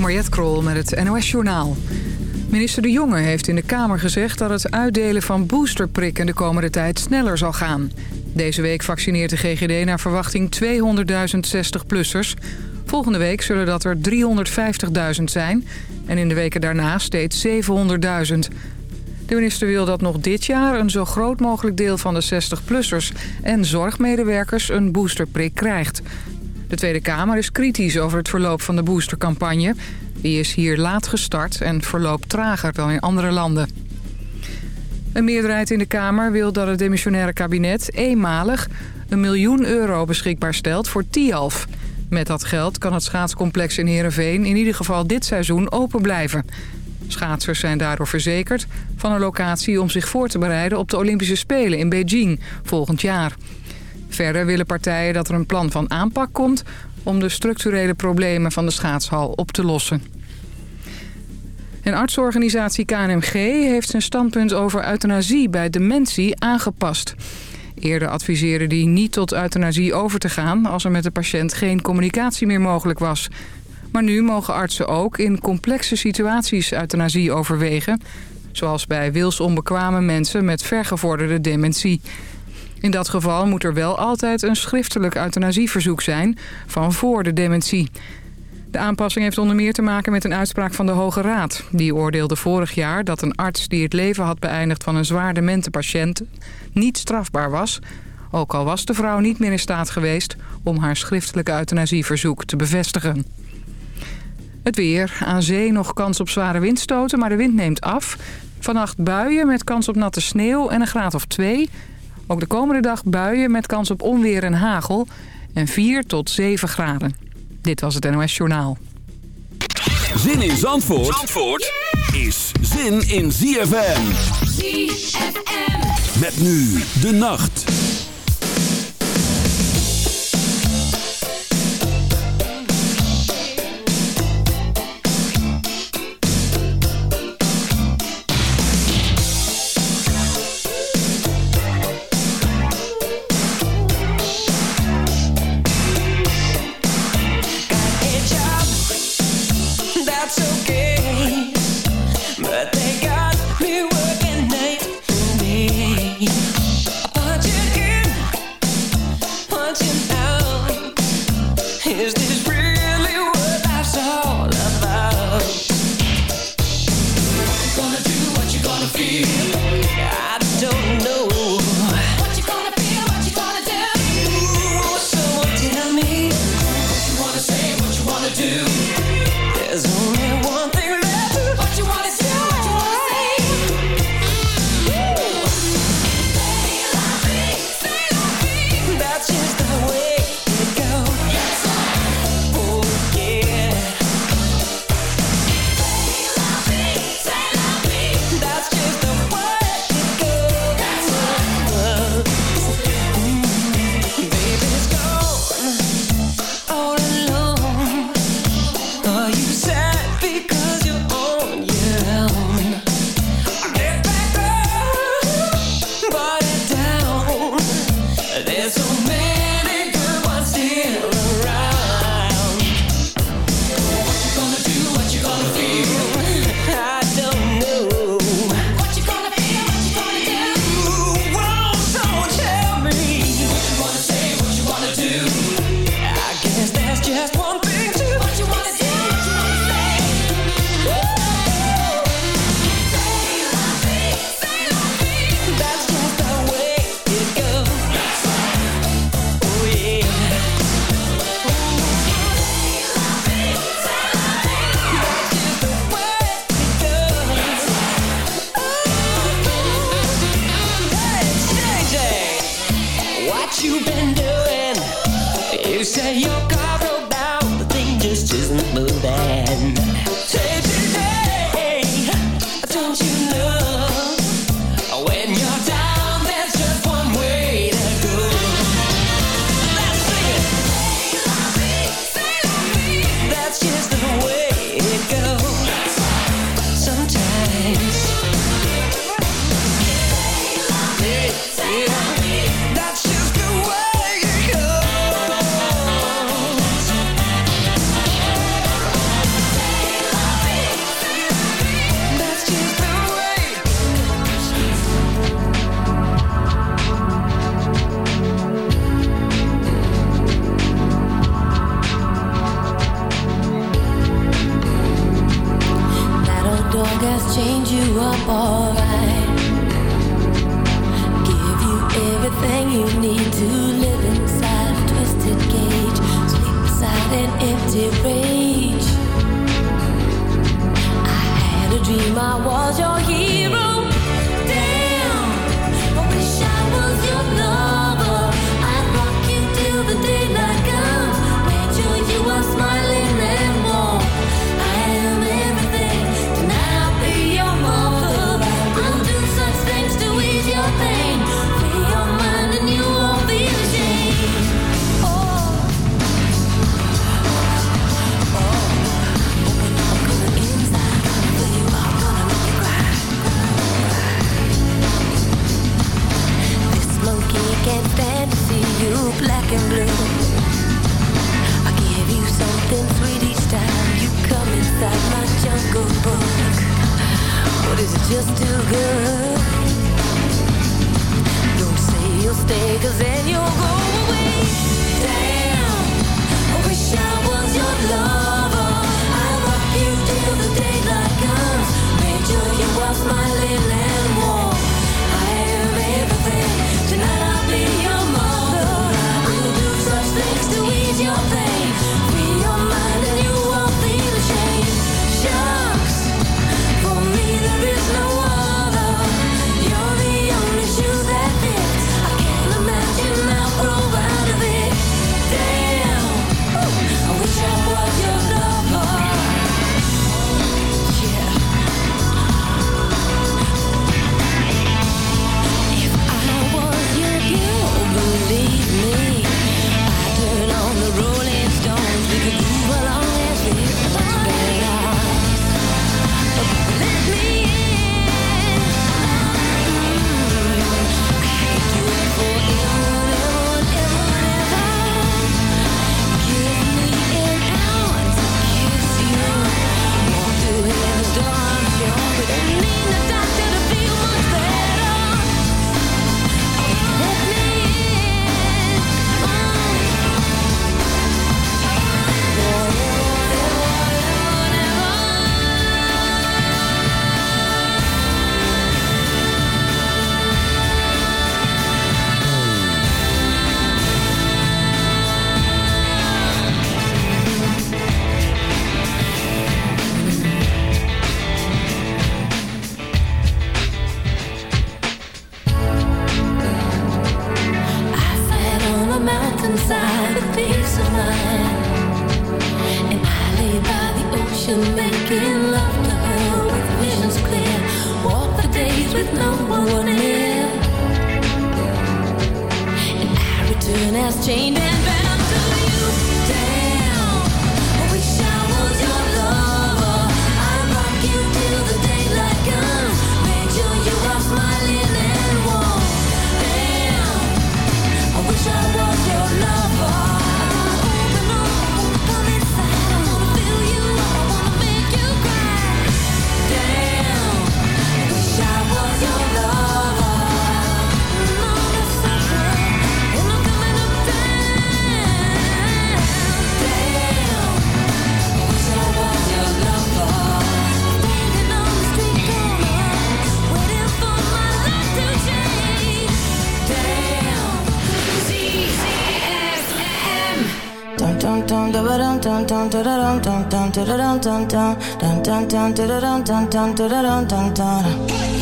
Mariette Krol met het NOS Journaal. Minister De Jonge heeft in de Kamer gezegd dat het uitdelen van boosterprikken de komende tijd sneller zal gaan. Deze week vaccineert de GGD naar verwachting 200.000 60-plussers. Volgende week zullen dat er 350.000 zijn en in de weken daarna steeds 700.000. De minister wil dat nog dit jaar een zo groot mogelijk deel van de 60-plussers en zorgmedewerkers een boosterprik krijgt. De Tweede Kamer is kritisch over het verloop van de boostercampagne. Die is hier laat gestart en verloopt trager dan in andere landen. Een meerderheid in de Kamer wil dat het demissionaire kabinet eenmalig een miljoen euro beschikbaar stelt voor Tialf. Met dat geld kan het schaatscomplex in Heerenveen in ieder geval dit seizoen open blijven. Schaatsers zijn daardoor verzekerd van een locatie om zich voor te bereiden op de Olympische Spelen in Beijing volgend jaar. Verder willen partijen dat er een plan van aanpak komt... om de structurele problemen van de schaatshal op te lossen. Een artsorganisatie KNMG heeft zijn standpunt over euthanasie bij dementie aangepast. Eerder adviseerde die niet tot euthanasie over te gaan... als er met de patiënt geen communicatie meer mogelijk was. Maar nu mogen artsen ook in complexe situaties euthanasie overwegen... zoals bij wilsonbekwame mensen met vergevorderde dementie... In dat geval moet er wel altijd een schriftelijk euthanasieverzoek zijn van voor de dementie. De aanpassing heeft onder meer te maken met een uitspraak van de Hoge Raad. Die oordeelde vorig jaar dat een arts die het leven had beëindigd van een zwaar demente patiënt niet strafbaar was. Ook al was de vrouw niet meer in staat geweest om haar schriftelijke euthanasieverzoek te bevestigen. Het weer. Aan zee nog kans op zware windstoten, maar de wind neemt af. Vannacht buien met kans op natte sneeuw en een graad of twee. Ook de komende dag buien met kans op onweer en hagel. En 4 tot 7 graden. Dit was het NOS Journaal. Zin in Zandvoort, Zandvoort is zin in ZFM. ZFM. Met nu de nacht.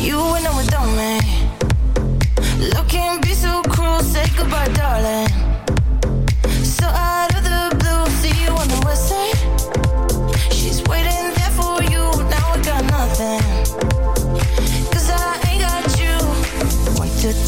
You went on without me. Looking be so cruel, say goodbye, darling.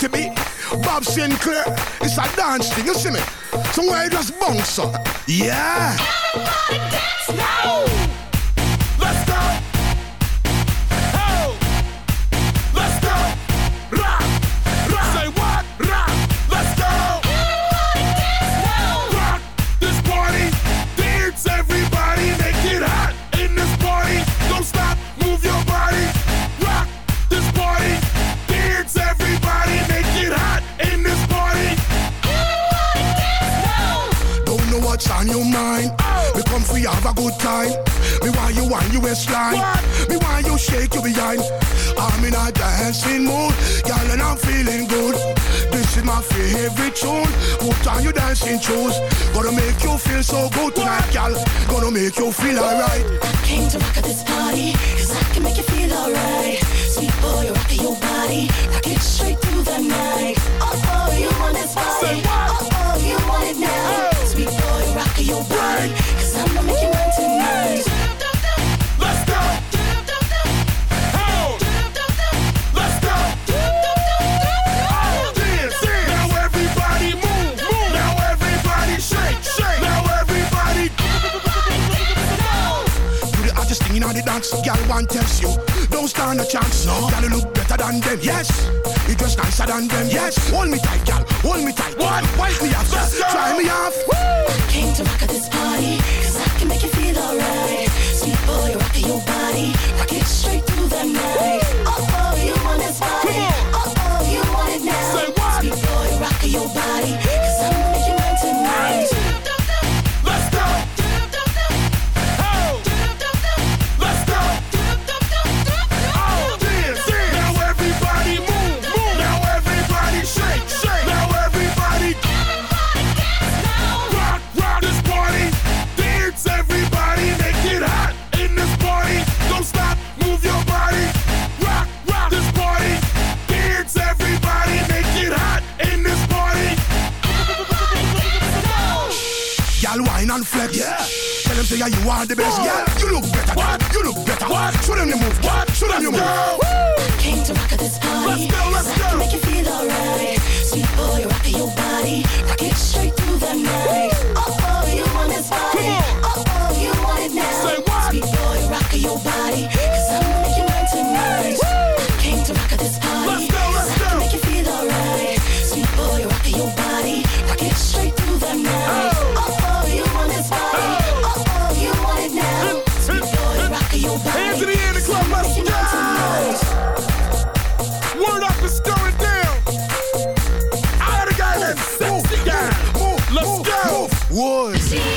to be. Bob Sinclair, it's a dance thing, you see me? Somewhere you just bounce up. Yeah! Everybody dance now! play every tune. Put on you dancing shoes. Gonna make you feel so good tonight, gal. Gonna make you feel alright. I came to rock at this party, cause I can make you feel alright. Sweet boy, rock your body. Rock it straight through the night. Oh, oh, you want this body. Oh, oh, you want it now. Sweet boy, rock your body. Cause I'm gonna make you girl want test you. Don't stand a chance. No. Girl, you look better than them. Yes. You dress nicer than them. Yes. Hold me tight, girl. Hold me tight. One. Wipe me off. Let's Try me off. Woo. I came to rock at this party. Cause I can make you feel alright. Sweet boy, rock your body. Rock it straight through the night. Woo. Oh, oh, you want this body. Oh, oh, you want it now. Say what? Sweet boy, rock your body. yeah, you are the best. Yeah, you look better. What? You look better. What? Show them the move. What? Show them your move. Woo! Woods.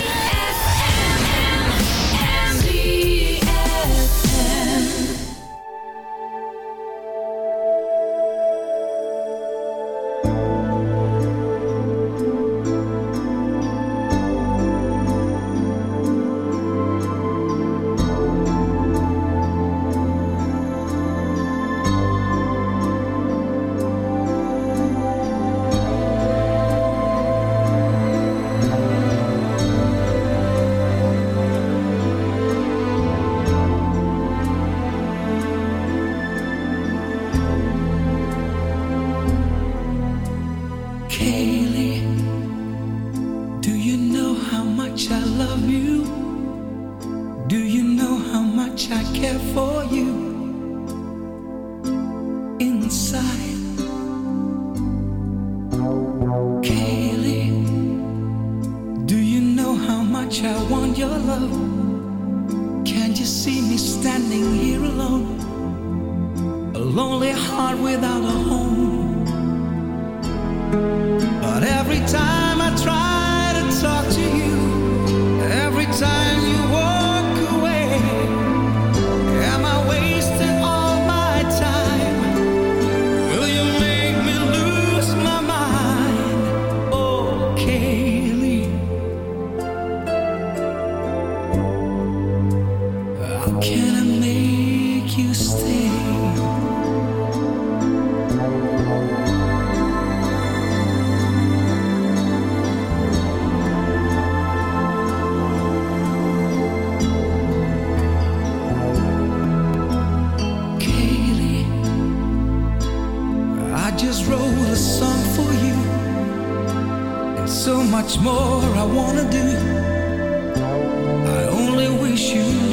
Much more I wanna do. I only wish you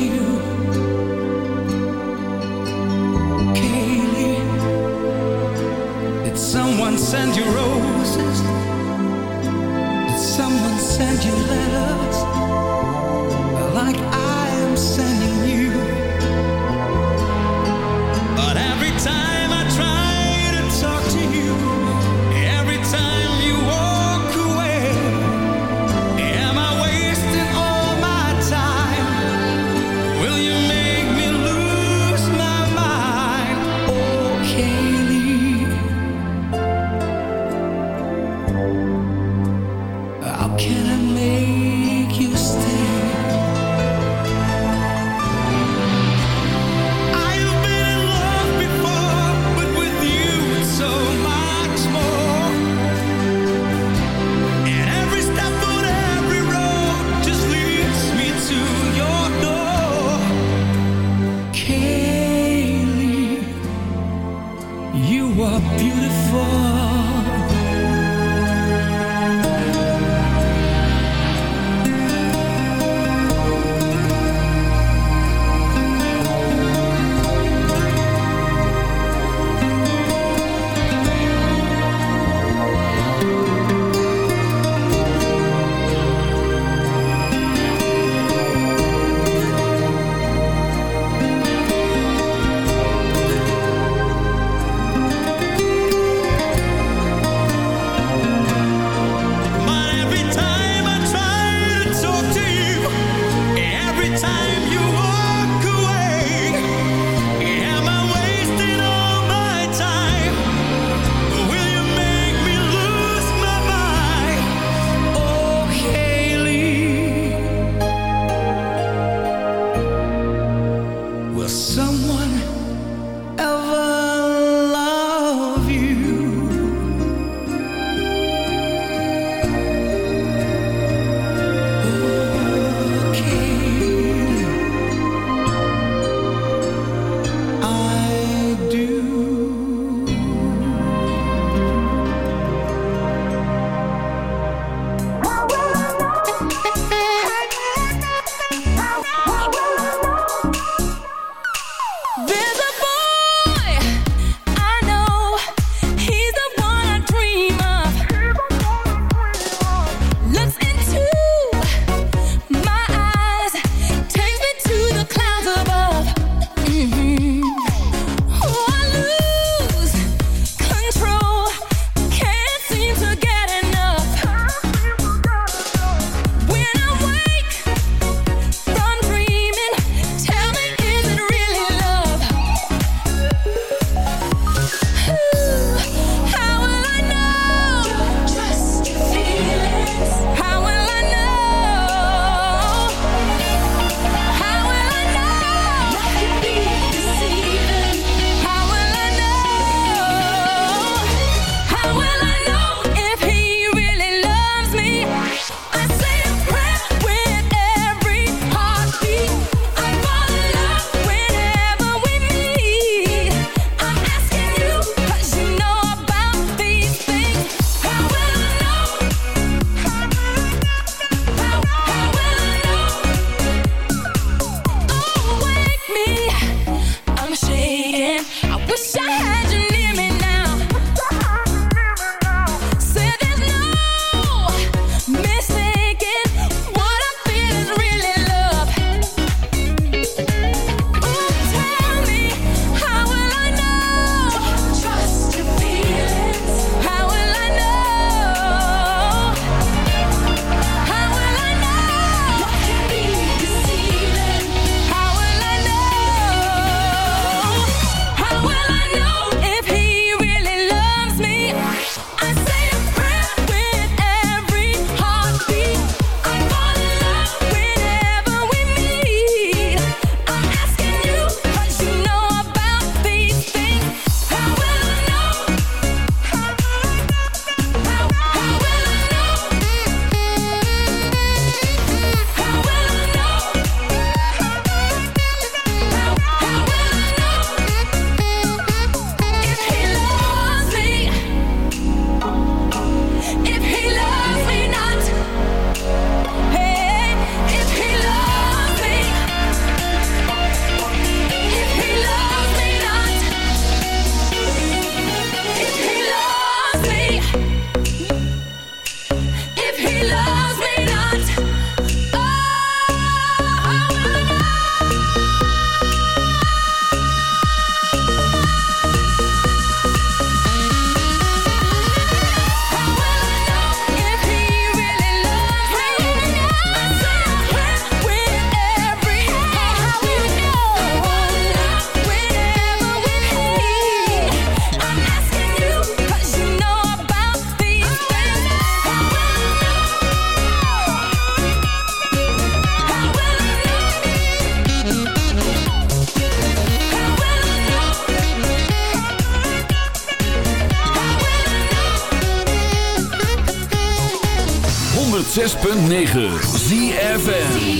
106.9 ZFN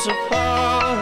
to fall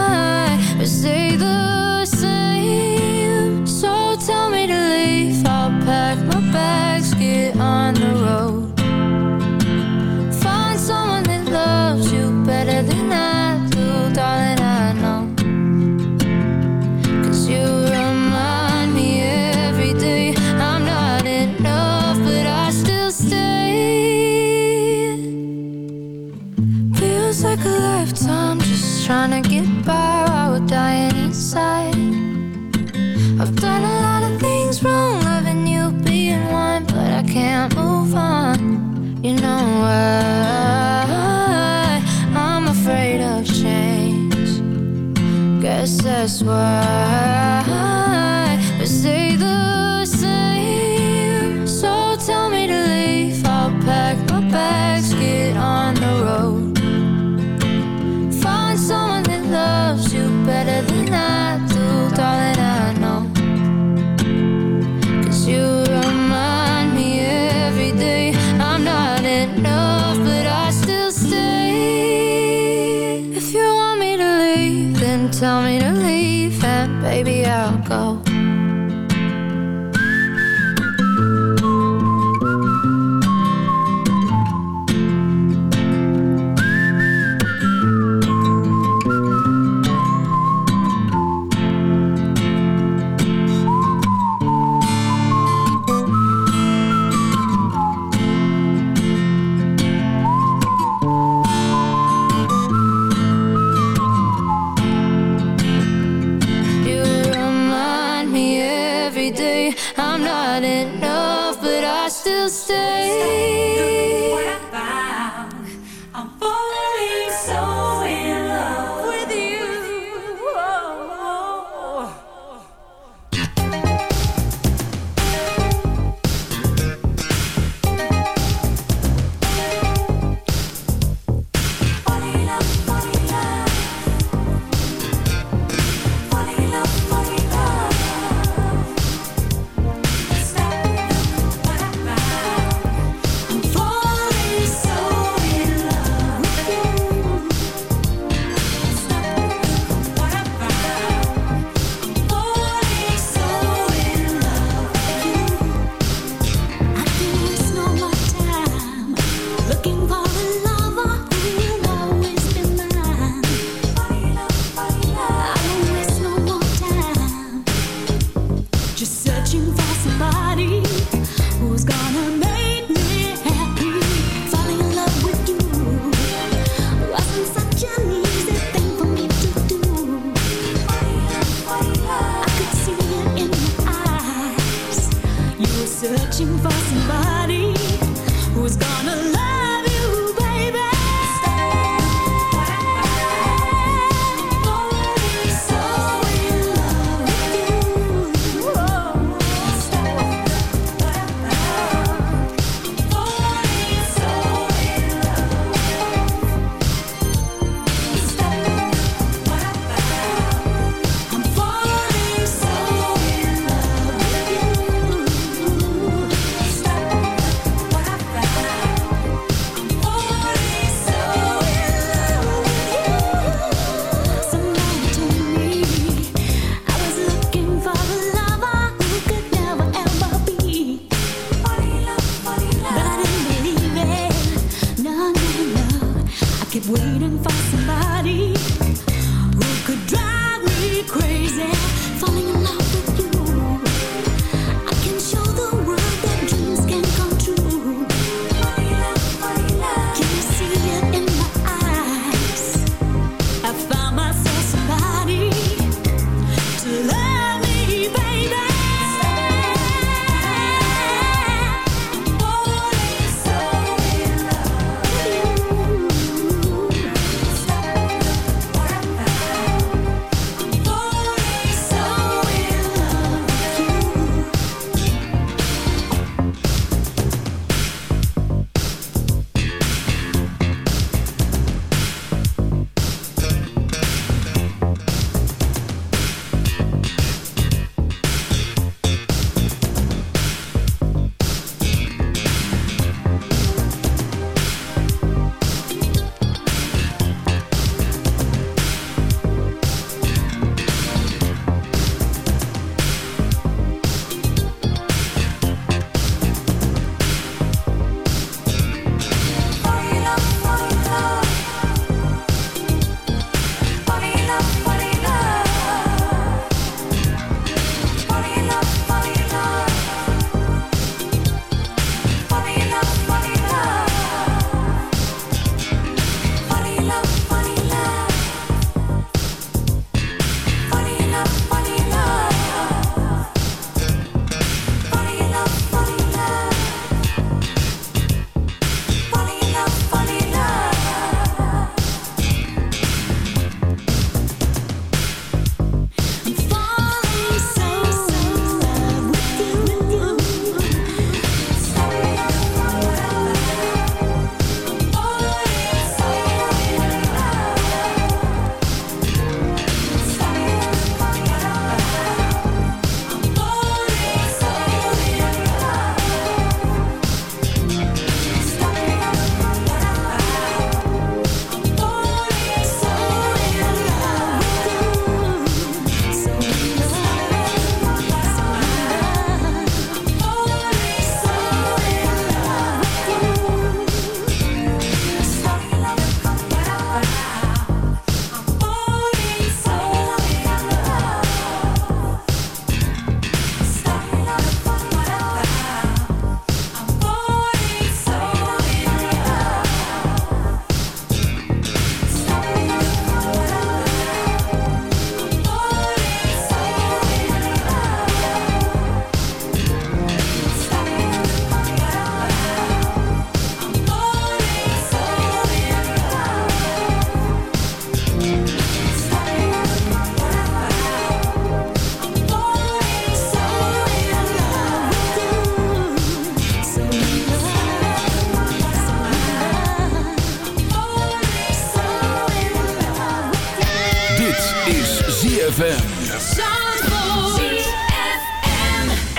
I swear will stay.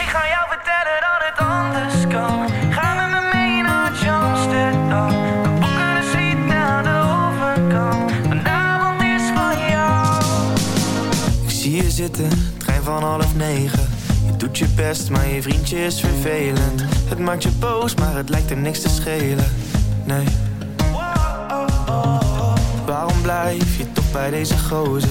Ik ga jou vertellen dat het anders kan. Ga met me mee naar Johnstown. Dan pakken we de zit aan de overkant. Mijn avond is van jou. Ik zie je zitten, trein van half negen. Je doet je best, maar je vriendje is vervelend. Het maakt je boos, maar het lijkt er niks te schelen. Nee. Waarom blijf je toch bij deze gozen?